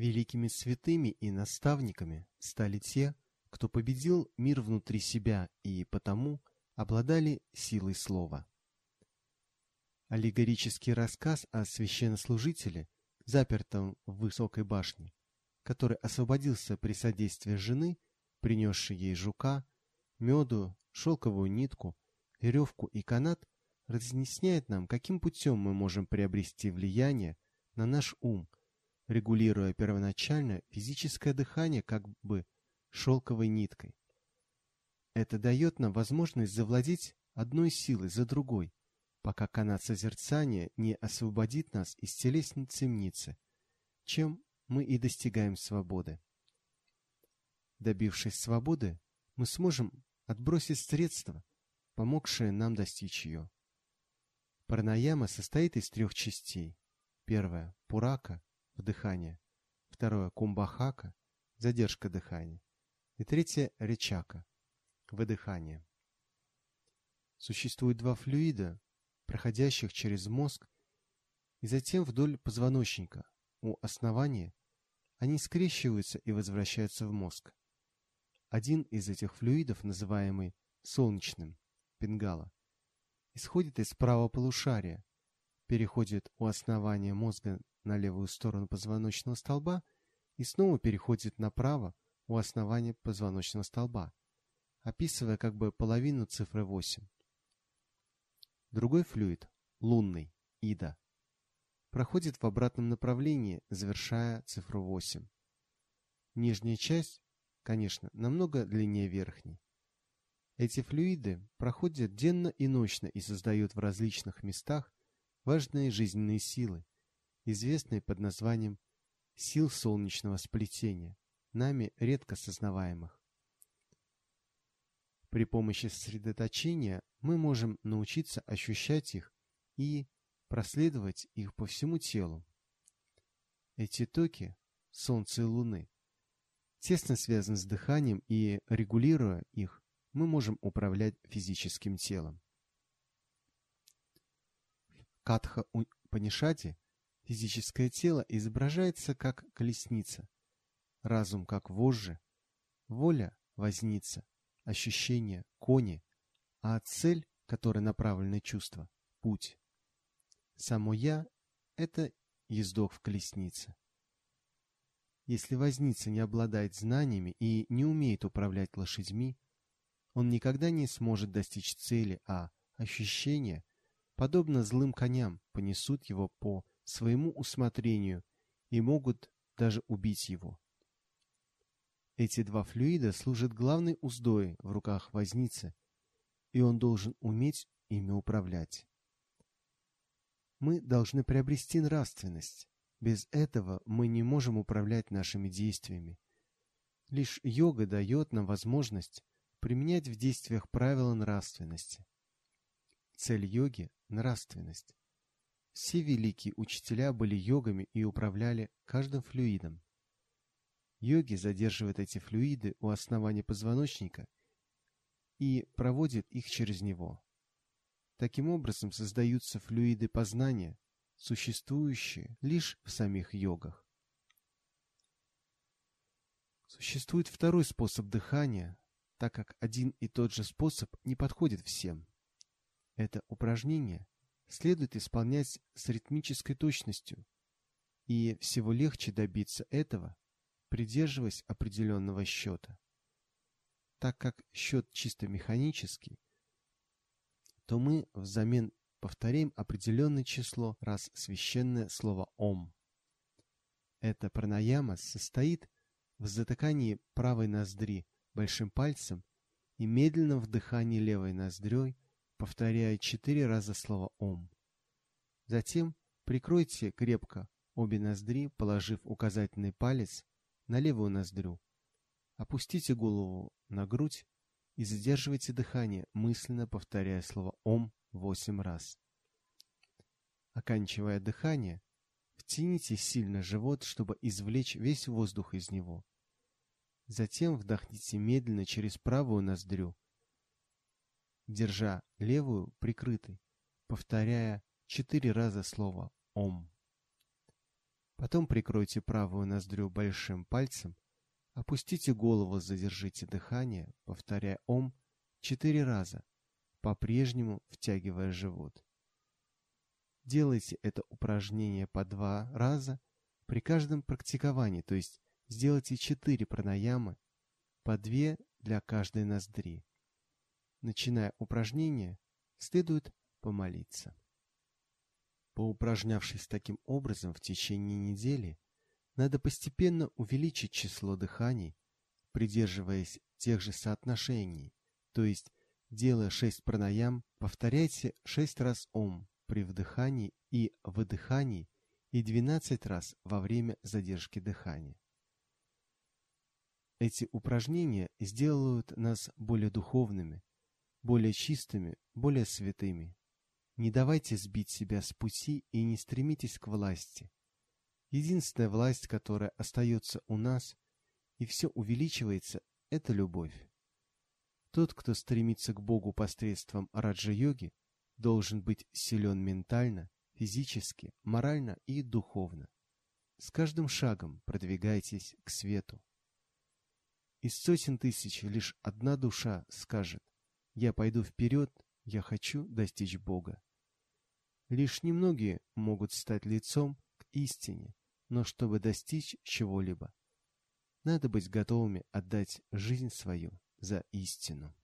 Великими святыми и наставниками стали те, кто победил мир внутри себя и потому обладали силой слова. Аллегорический рассказ о священнослужителе, запертом в высокой башне, который освободился при содействии жены, принесшей ей жука, меду, шелковую нитку, веревку и канат, разъясняет нам, каким путем мы можем приобрести влияние на наш ум, регулируя первоначально физическое дыхание как бы шелковой ниткой. Это дает нам возможность завладеть одной силой за другой, пока канат созерцания не освободит нас из телесной темницы, чем мы и достигаем свободы. Добившись свободы, мы сможем отбросить средства, помогшие нам достичь ее. Пранаяма состоит из трех частей. Первая – пурака, вдыхание. Второе – кумбахака, задержка дыхания. И третье – речака, выдыхание. Существует два флюида, проходящих через мозг и затем вдоль позвоночника. У основания они скрещиваются и возвращаются в мозг. Один из этих флюидов, называемый солнечным, пингала, исходит из правого полушария, переходит у основания мозга на левую сторону позвоночного столба и снова переходит направо у основания позвоночного столба, описывая как бы половину цифры 8. Другой флюид, лунный, Ида, проходит в обратном направлении, завершая цифру 8. Нижняя часть, конечно, намного длиннее верхней. Эти флюиды проходят денно и ночно и создают в различных местах важные жизненные силы, известные под названием сил солнечного сплетения, нами редко сознаваемых. При помощи сосредоточения мы можем научиться ощущать их и проследовать их по всему телу. Эти токи, Солнца и Луны, тесно связаны с дыханием и, регулируя их, мы можем управлять физическим телом. Катха Панишати физическое тело изображается как колесница, разум как вожжи, воля – возница, ощущения – кони, а цель, которая направлена на чувство – путь. Само «я» – это ездок в колеснице. Если возница не обладает знаниями и не умеет управлять лошадьми, он никогда не сможет достичь цели, а ощущения, подобно злым коням, понесут его по своему усмотрению и могут даже убить его. Эти два флюида служат главной уздой в руках возницы, и он должен уметь ими управлять. Мы должны приобрести нравственность. Без этого мы не можем управлять нашими действиями. Лишь йога дает нам возможность применять в действиях правила нравственности. Цель йоги – нравственность. Все великие учителя были йогами и управляли каждым флюидом. Йоги задерживают эти флюиды у основания позвоночника и проводят их через него. Таким образом создаются флюиды познания, существующие лишь в самих йогах. Существует второй способ дыхания, так как один и тот же способ не подходит всем. Это упражнение следует исполнять с ритмической точностью, и всего легче добиться этого, придерживаясь определенного счета. Так как счет чисто механический, то мы взамен повторяем определенное число раз священное слово «Ом». Эта пранаяма состоит в затыкании правой ноздри большим пальцем и медленном вдыхании левой ноздрёй повторяя четыре раза слово «Ом». Затем прикройте крепко обе ноздри, положив указательный палец на левую ноздрю. Опустите голову на грудь и задерживайте дыхание, мысленно повторяя слово «Ом» восемь раз. Оканчивая дыхание, втяните сильно живот, чтобы извлечь весь воздух из него. Затем вдохните медленно через правую ноздрю держа левую прикрытой, повторяя четыре раза слово «Ом». Потом прикройте правую ноздрю большим пальцем, опустите голову, задержите дыхание, повторяя «Ом» четыре раза, по-прежнему втягивая живот. Делайте это упражнение по два раза при каждом практиковании, то есть сделайте четыре пранаямы, по две для каждой ноздри. Начиная упражнение, следует помолиться. Поупражнявшись таким образом в течение недели, надо постепенно увеличить число дыханий, придерживаясь тех же соотношений, то есть, делая 6 пранаям, повторяйте 6 раз ом при вдыхании и выдыхании и 12 раз во время задержки дыхания. Эти упражнения сделают нас более духовными, более чистыми, более святыми. Не давайте сбить себя с пути и не стремитесь к власти. Единственная власть, которая остается у нас, и все увеличивается, это любовь. Тот, кто стремится к Богу посредством раджа-йоги, должен быть силен ментально, физически, морально и духовно. С каждым шагом продвигайтесь к свету. Из сотен тысяч лишь одна душа скажет «Я пойду вперед, я хочу достичь Бога». Лишь немногие могут стать лицом к истине, но чтобы достичь чего-либо, надо быть готовыми отдать жизнь свою за истину.